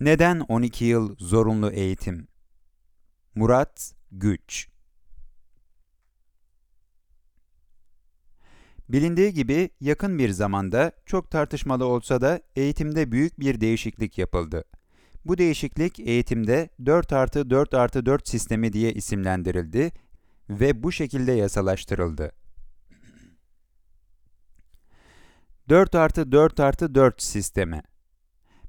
Neden 12 yıl zorunlu eğitim? Murat Güç Bilindiği gibi yakın bir zamanda çok tartışmalı olsa da eğitimde büyük bir değişiklik yapıldı. Bu değişiklik eğitimde 4 artı 4 artı 4 sistemi diye isimlendirildi ve bu şekilde yasalaştırıldı. 4 artı 4 artı 4 sistemi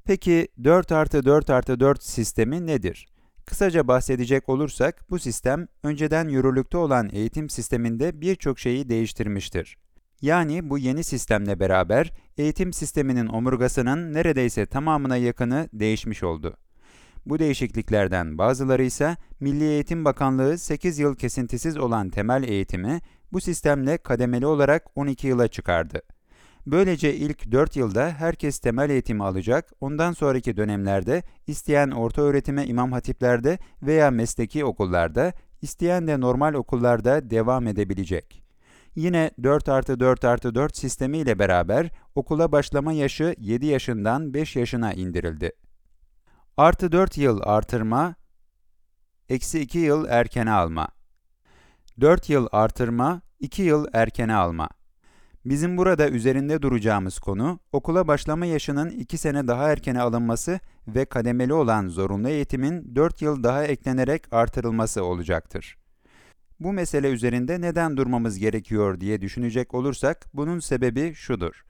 Peki 4 artı 4 artı 4 sistemi nedir? Kısaca bahsedecek olursak bu sistem önceden yürürlükte olan eğitim sisteminde birçok şeyi değiştirmiştir. Yani bu yeni sistemle beraber eğitim sisteminin omurgasının neredeyse tamamına yakını değişmiş oldu. Bu değişikliklerden bazıları ise Milli Eğitim Bakanlığı 8 yıl kesintisiz olan temel eğitimi bu sistemle kademeli olarak 12 yıla çıkardı. Böylece ilk 4 yılda herkes temel eğitimi alacak, ondan sonraki dönemlerde isteyen orta öğretime imam hatiplerde veya mesleki okullarda, isteyen de normal okullarda devam edebilecek. Yine 4 artı 4 artı 4 sistemi ile beraber okula başlama yaşı 7 yaşından 5 yaşına indirildi. Artı 4 yıl artırma, eksi 2 yıl erkene alma. 4 yıl artırma, 2 yıl erkene alma. Bizim burada üzerinde duracağımız konu, okula başlama yaşının 2 sene daha erkene alınması ve kademeli olan zorunlu eğitimin 4 yıl daha eklenerek artırılması olacaktır. Bu mesele üzerinde neden durmamız gerekiyor diye düşünecek olursak, bunun sebebi şudur.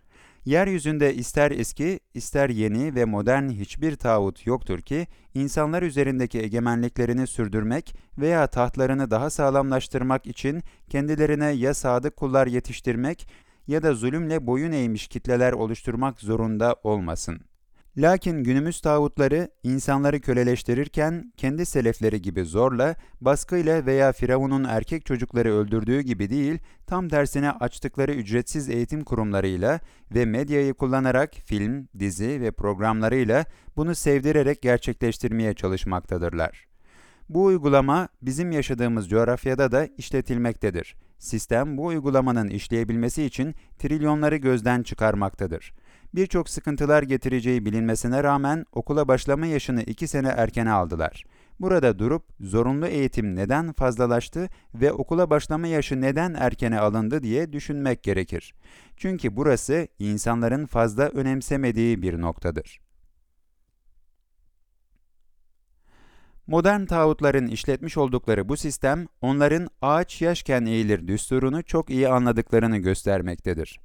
Yeryüzünde ister eski, ister yeni ve modern hiçbir tağut yoktur ki, insanlar üzerindeki egemenliklerini sürdürmek veya tahtlarını daha sağlamlaştırmak için kendilerine ya sadık kullar yetiştirmek ya da zulümle boyun eğmiş kitleler oluşturmak zorunda olmasın. Lakin günümüz tağutları insanları köleleştirirken kendi selefleri gibi zorla, baskıyla veya Firavun'un erkek çocukları öldürdüğü gibi değil, tam tersine açtıkları ücretsiz eğitim kurumlarıyla ve medyayı kullanarak film, dizi ve programlarıyla bunu sevdirerek gerçekleştirmeye çalışmaktadırlar. Bu uygulama bizim yaşadığımız coğrafyada da işletilmektedir. Sistem bu uygulamanın işleyebilmesi için trilyonları gözden çıkarmaktadır. Birçok sıkıntılar getireceği bilinmesine rağmen okula başlama yaşını 2 sene erkene aldılar. Burada durup zorunlu eğitim neden fazlalaştı ve okula başlama yaşı neden erkene alındı diye düşünmek gerekir. Çünkü burası insanların fazla önemsemediği bir noktadır. Modern tağutların işletmiş oldukları bu sistem, onların ağaç yaşken eğilir düsturunu çok iyi anladıklarını göstermektedir.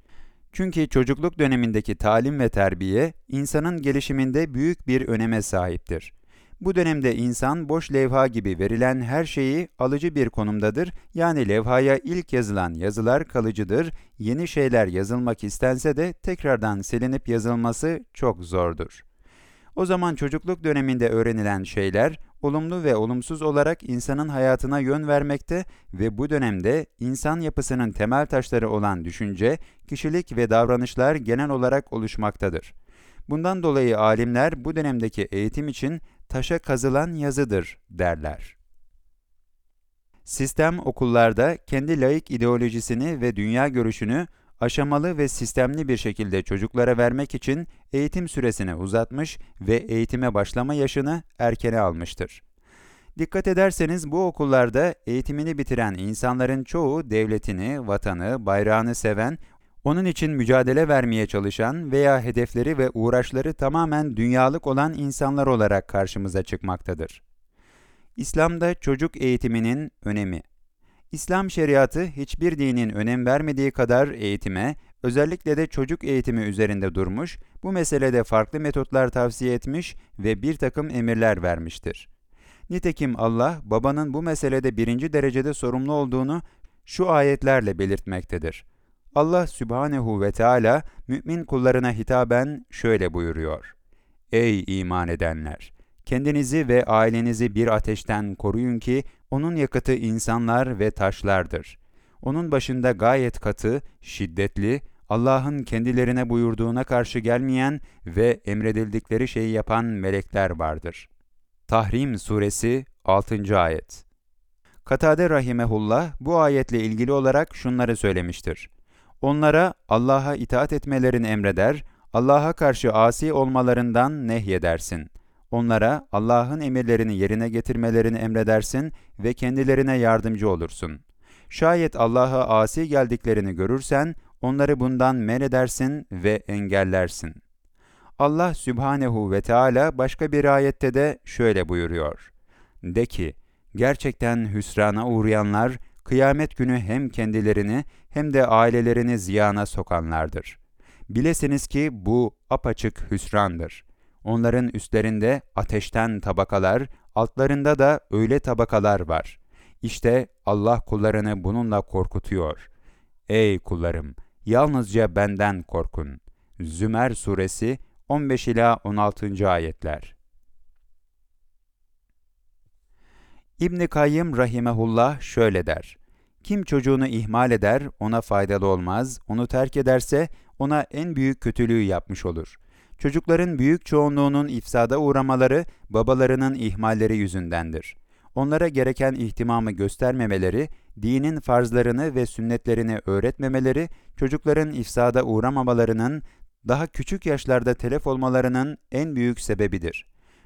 Çünkü çocukluk dönemindeki talim ve terbiye, insanın gelişiminde büyük bir öneme sahiptir. Bu dönemde insan boş levha gibi verilen her şeyi alıcı bir konumdadır, yani levhaya ilk yazılan yazılar kalıcıdır, yeni şeyler yazılmak istense de tekrardan silinip yazılması çok zordur. O zaman çocukluk döneminde öğrenilen şeyler, olumlu ve olumsuz olarak insanın hayatına yön vermekte ve bu dönemde insan yapısının temel taşları olan düşünce, kişilik ve davranışlar genel olarak oluşmaktadır. Bundan dolayı alimler bu dönemdeki eğitim için taşa kazılan yazıdır derler. Sistem okullarda kendi laik ideolojisini ve dünya görüşünü aşamalı ve sistemli bir şekilde çocuklara vermek için eğitim süresini uzatmış ve eğitime başlama yaşını erkene almıştır. Dikkat ederseniz bu okullarda eğitimini bitiren insanların çoğu devletini, vatanı, bayrağını seven, onun için mücadele vermeye çalışan veya hedefleri ve uğraşları tamamen dünyalık olan insanlar olarak karşımıza çıkmaktadır. İslam'da çocuk eğitiminin önemi İslam şeriatı hiçbir dinin önem vermediği kadar eğitime, özellikle de çocuk eğitimi üzerinde durmuş, bu meselede farklı metotlar tavsiye etmiş ve bir takım emirler vermiştir. Nitekim Allah, babanın bu meselede birinci derecede sorumlu olduğunu şu ayetlerle belirtmektedir. Allah Sübhanehu ve Teala mümin kullarına hitaben şöyle buyuruyor. Ey iman edenler! Kendinizi ve ailenizi bir ateşten koruyun ki onun yakıtı insanlar ve taşlardır. Onun başında gayet katı, şiddetli, Allah'ın kendilerine buyurduğuna karşı gelmeyen ve emredildikleri şeyi yapan melekler vardır. Tahrim Suresi 6. Ayet Katade Rahimehullah bu ayetle ilgili olarak şunları söylemiştir. Onlara Allah'a itaat etmelerini emreder, Allah'a karşı asi olmalarından nehyedersin. Onlara Allah'ın emirlerini yerine getirmelerini emredersin ve kendilerine yardımcı olursun. Şayet Allah'a asi geldiklerini görürsen, onları bundan men edersin ve engellersin. Allah Sübhanehu ve Teala başka bir ayette de şöyle buyuruyor. De ki, gerçekten hüsrana uğrayanlar, kıyamet günü hem kendilerini hem de ailelerini ziyana sokanlardır. Bilesiniz ki bu apaçık hüsrandır. Onların üstlerinde ateşten tabakalar, altlarında da öyle tabakalar var. İşte Allah kullarını bununla korkutuyor. Ey kullarım! Yalnızca benden korkun. Zümer Suresi 15 ila 16. ayetler. İbn Kayyım rahimehullah şöyle der: Kim çocuğunu ihmal eder, ona faydalı olmaz, onu terk ederse ona en büyük kötülüğü yapmış olur. Çocukların büyük çoğunluğunun ifsada uğramaları babalarının ihmalleri yüzündendir. Onlara gereken ihtimamı göstermemeleri, dinin farzlarını ve sünnetlerini öğretmemeleri, çocukların ifsada uğramamalarının, daha küçük yaşlarda telef olmalarının en büyük sebebidir.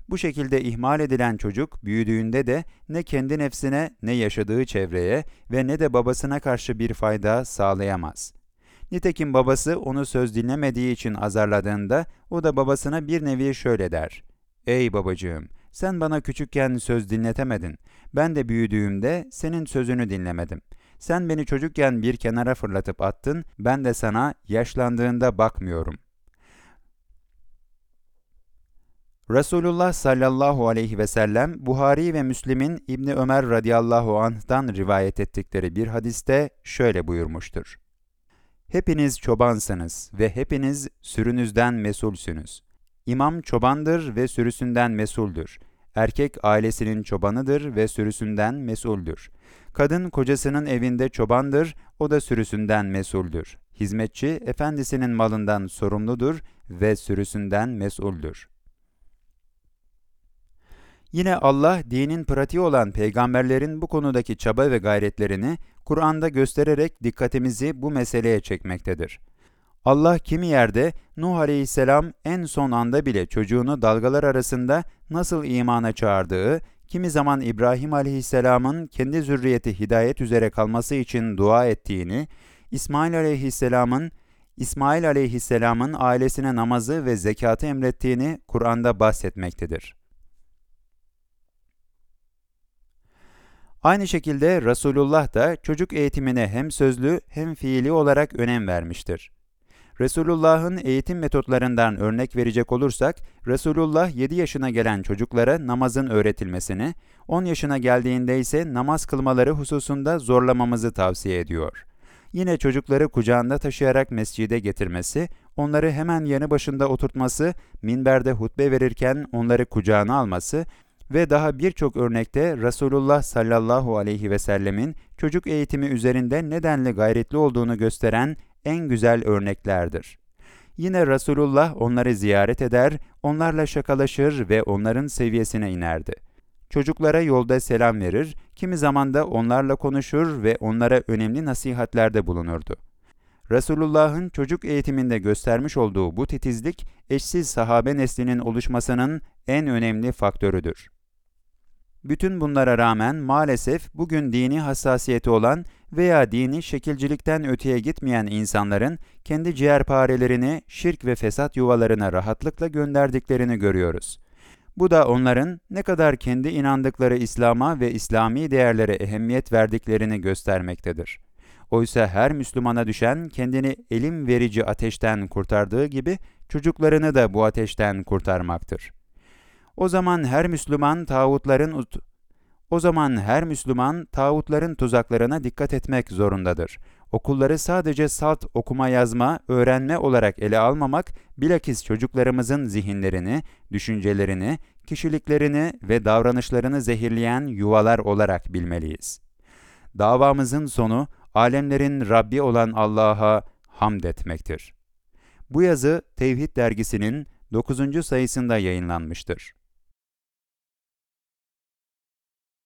Bu şekilde ihmal edilen çocuk büyüdüğünde de ne kendi nefsine ne yaşadığı çevreye ve ne de babasına karşı bir fayda sağlayamaz. Nitekim babası onu söz dinlemediği için azarladığında o da babasına bir nevi şöyle der. Ey babacığım, sen bana küçükken söz dinletemedin. Ben de büyüdüğümde senin sözünü dinlemedim. Sen beni çocukken bir kenara fırlatıp attın, ben de sana yaşlandığında bakmıyorum. Resulullah sallallahu aleyhi ve sellem Buhari ve Müslim'in İbni Ömer radıyallahu anh'tan rivayet ettikleri bir hadiste şöyle buyurmuştur. Hepiniz çobansınız ve hepiniz sürünüzden mesulsünüz. İmam çobandır ve sürüsünden mesuldür. Erkek ailesinin çobanıdır ve sürüsünden mesuldür. Kadın kocasının evinde çobandır, o da sürüsünden mesuldür. Hizmetçi efendisinin malından sorumludur ve sürüsünden mesuldür. Yine Allah dinin pratiği olan peygamberlerin bu konudaki çaba ve gayretlerini Kur'an'da göstererek dikkatimizi bu meseleye çekmektedir. Allah kimi yerde Nuh aleyhisselam en son anda bile çocuğunu dalgalar arasında nasıl imana çağırdığı, kimi zaman İbrahim aleyhisselamın kendi zürriyeti hidayet üzere kalması için dua ettiğini, İsmail aleyhisselamın İsmail aleyhisselamın ailesine namazı ve zekatı emrettiğini Kur'an'da bahsetmektedir. Aynı şekilde Resulullah da çocuk eğitimine hem sözlü hem fiili olarak önem vermiştir. Resulullah'ın eğitim metotlarından örnek verecek olursak, Resulullah 7 yaşına gelen çocuklara namazın öğretilmesini, 10 yaşına geldiğinde ise namaz kılmaları hususunda zorlamamızı tavsiye ediyor. Yine çocukları kucağında taşıyarak mescide getirmesi, onları hemen yanı başında oturtması, minberde hutbe verirken onları kucağına alması ve daha birçok örnekte Resulullah sallallahu aleyhi ve sellemin çocuk eğitimi üzerinde nedenli gayretli olduğunu gösteren en güzel örneklerdir. Yine Resulullah onları ziyaret eder, onlarla şakalaşır ve onların seviyesine inerdi. Çocuklara yolda selam verir, kimi zaman da onlarla konuşur ve onlara önemli nasihatlerde bulunurdu. Resulullah'ın çocuk eğitiminde göstermiş olduğu bu titizlik, eşsiz sahabe neslinin oluşmasının en önemli faktörüdür. Bütün bunlara rağmen maalesef bugün dini hassasiyeti olan veya dini şekilcilikten öteye gitmeyen insanların kendi ciğerparelerini şirk ve fesat yuvalarına rahatlıkla gönderdiklerini görüyoruz. Bu da onların ne kadar kendi inandıkları İslam'a ve İslami değerlere ehemmiyet verdiklerini göstermektedir. Oysa her Müslümana düşen kendini elim verici ateşten kurtardığı gibi çocuklarını da bu ateşten kurtarmaktır. O zaman her Müslüman tağutların o zaman her Müslüman tağutların tuzaklarına dikkat etmek zorundadır. Okulları sadece salt okuma yazma, öğrenme olarak ele almamak, bilakis çocuklarımızın zihinlerini, düşüncelerini, kişiliklerini ve davranışlarını zehirleyen yuvalar olarak bilmeliyiz. Davamızın sonu, alemlerin Rabbi olan Allah'a hamd etmektir. Bu yazı Tevhid dergisinin 9. sayısında yayınlanmıştır.